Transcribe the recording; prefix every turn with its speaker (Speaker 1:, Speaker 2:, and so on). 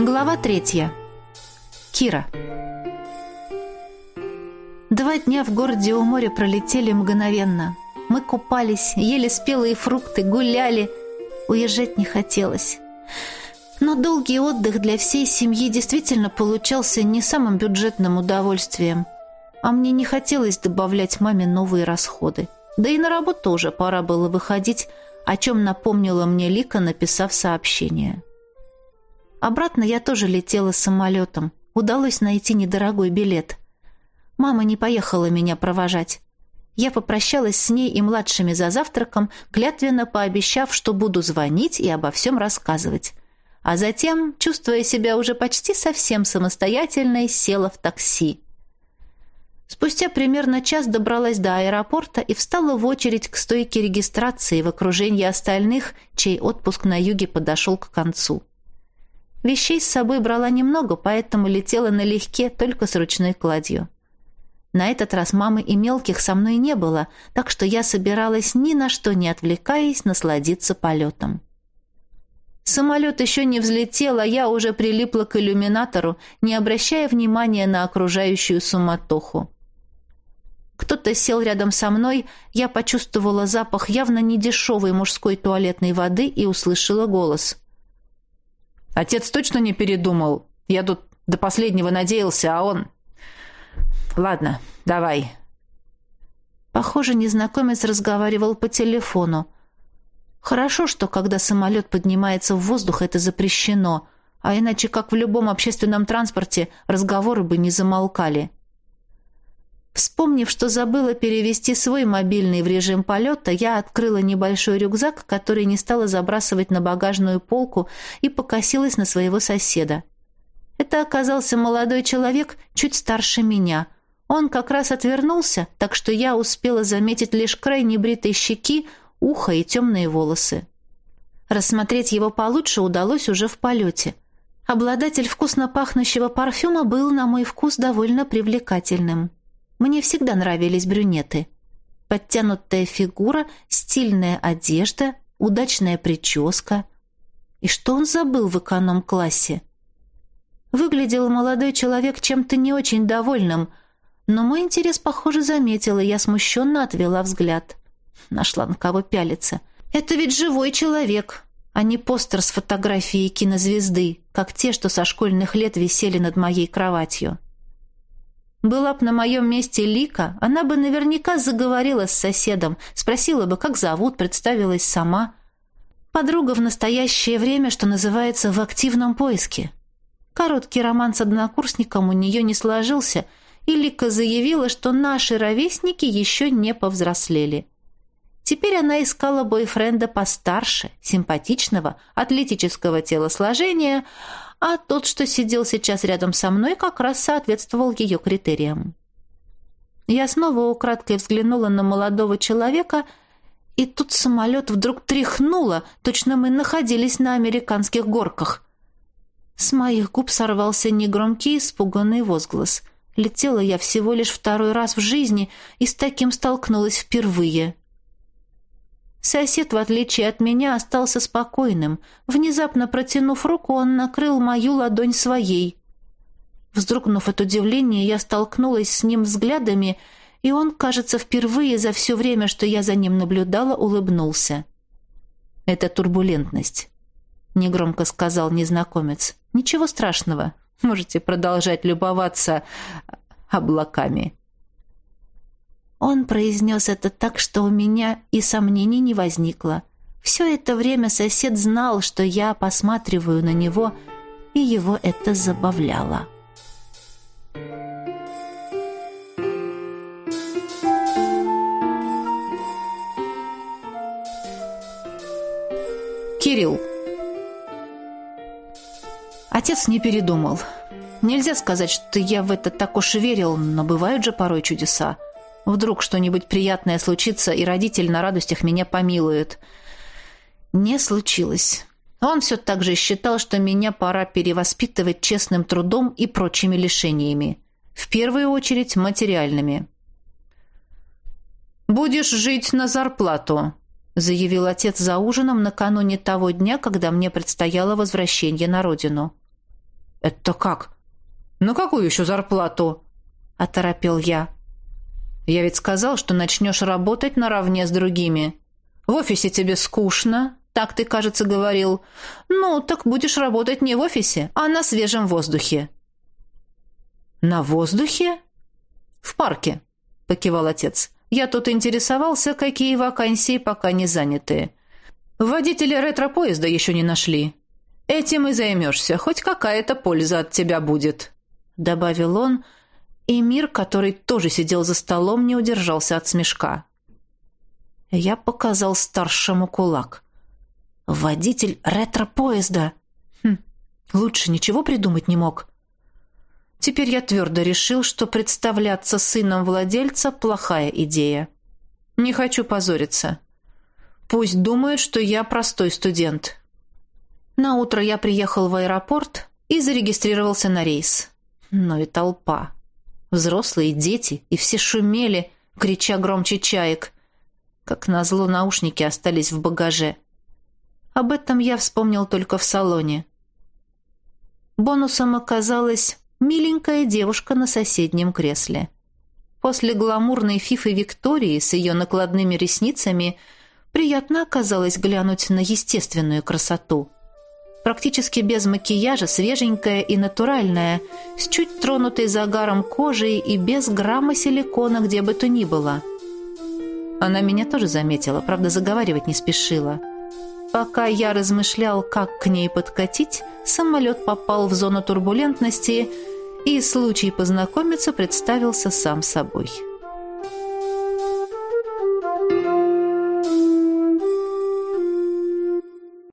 Speaker 1: Глава третья. Кира. Два дня в городе у моря пролетели мгновенно. Мы купались, ели спелые фрукты, гуляли. Уезжать не хотелось. Но долгий отдых для всей семьи действительно получался не самым бюджетным удовольствием. А мне не хотелось добавлять маме новые расходы. Да и на работу уже пора было выходить, о чем напомнила мне Лика, написав сообщение. Обратно я тоже летела самолетом. Удалось найти недорогой билет. Мама не поехала меня провожать. Я попрощалась с ней и младшими за завтраком, клятвенно пообещав, что буду звонить и обо всем рассказывать. А затем, чувствуя себя уже почти совсем самостоятельной, села в такси. Спустя примерно час добралась до аэропорта и встала в очередь к стойке регистрации в окружении остальных, чей отпуск на юге подошел к концу. Вещей с собой брала немного, поэтому летела налегке, только с ручной кладью. На этот раз мамы и мелких со мной не было, так что я собиралась ни на что не отвлекаясь насладиться полетом. Самолет еще не взлетел, а я уже прилипла к иллюминатору, не обращая внимания на окружающую суматоху. Кто-то сел рядом со мной, я почувствовала запах явно недешевой мужской туалетной воды и услышала голос. «Отец точно не передумал? Я тут до последнего надеялся, а он...» Ладно, давай. Похоже, незнакомец разговаривал по телефону. Хорошо, что когда самолет поднимается в воздух, это запрещено, а иначе, как в любом общественном транспорте, разговоры бы не замолкали. Вспомнив, что забыла перевести свой мобильный в режим полета, я открыла небольшой рюкзак, который не стала забрасывать на багажную полку, и покосилась на своего соседа. Это оказался молодой человек, чуть старше меня – он как раз отвернулся, так что я успела заметить лишь край небритой щеки, ухо и темные волосы. Рассмотреть его получше удалось уже в полете. Обладатель вкусно пахнущего парфюма был, на мой вкус, довольно привлекательным. Мне всегда нравились брюнеты. Подтянутая фигура, стильная одежда, удачная прическа. И что он забыл в эконом-классе? Выглядел молодой человек чем-то не очень довольным – но мой интерес, похоже, заметила, и я смущенно отвела взгляд. Нашла на кого пялиться. «Это ведь живой человек!» а не постер с фотографией кинозвезды, как те, что со школьных лет висели над моей кроватью. Была б на моем месте Лика, она бы наверняка заговорила с соседом, спросила бы, как зовут, представилась сама. Подруга в настоящее время, что называется, в активном поиске. Короткий роман с однокурсником у нее не сложился — и Лика заявила, что наши ровесники еще не повзрослели. Теперь она искала бойфренда постарше, симпатичного, атлетического телосложения, а тот, что сидел сейчас рядом со мной, как раз соответствовал ее критериям. Я снова украдкой взглянула на молодого человека, и тут самолет вдруг тряхнуло, точно мы находились на американских горках. С моих губ сорвался негромкий испуганный возглас. Летела я всего лишь второй раз в жизни и с таким столкнулась впервые. Сосед, в отличие от меня, остался спокойным. Внезапно протянув руку, он накрыл мою ладонь своей. Вздрогнув от удивления, я столкнулась с ним взглядами, и он, кажется, впервые за все время, что я за ним наблюдала, улыбнулся. «Это турбулентность», — негромко сказал незнакомец. «Ничего страшного. Можете продолжать любоваться облаками. Он произнес это так, что у меня и сомнений не возникло. Все это время сосед знал, что я посматриваю на него, и его это забавляло. Кирилл Отец не передумал. Нельзя сказать, что я в это так уж верил, но бывают же порой чудеса. Вдруг что-нибудь приятное случится, и родитель на радостях меня помилует. Не случилось. Он все так же считал, что меня пора перевоспитывать честным трудом и прочими лишениями. В первую очередь материальными. «Будешь жить на зарплату», — заявил отец за ужином накануне того дня, когда мне предстояло возвращение на родину.
Speaker 2: «Это как? На какую еще зарплату?» — оторопел я. «Я ведь сказал, что начнешь работать наравне с другими. В офисе тебе скучно, так ты, кажется, говорил. Ну, так будешь работать не в офисе, а на свежем воздухе». «На воздухе?» «В парке», — покивал отец. «Я тут интересовался, какие вакансии пока не заняты. Водители ретро-поезда еще не нашли. Этим и займешься, хоть какая-то польза от тебя будет», — добавил он, и мир, который тоже сидел за столом, не удержался от смешка. Я показал старшему кулак. «Водитель ретро-поезда!» хм, Лучше ничего придумать не мог. Теперь я твердо решил, что представляться сыном владельца – плохая идея. Не хочу позориться. Пусть думают, что я простой студент. На утро я приехал в аэропорт и зарегистрировался на рейс. Но и толпа. Взрослые, дети, и все шумели, крича громче чаек. Как назло, наушники остались в багаже. Об этом я вспомнил только в салоне. Бонусом оказалось миленькая девушка на соседнем кресле. После гламурной фифы Виктории с ее накладными ресницами приятно оказалось глянуть на естественную красоту. Практически без макияжа, свеженькая и натуральная, с чуть тронутой загаром кожей и без грамма силикона где бы то ни было. Она меня тоже заметила, правда, заговаривать не спешила. Пока я размышлял, как к ней подкатить, самолет попал в зону турбулентности, и случай познакомиться представился сам собой.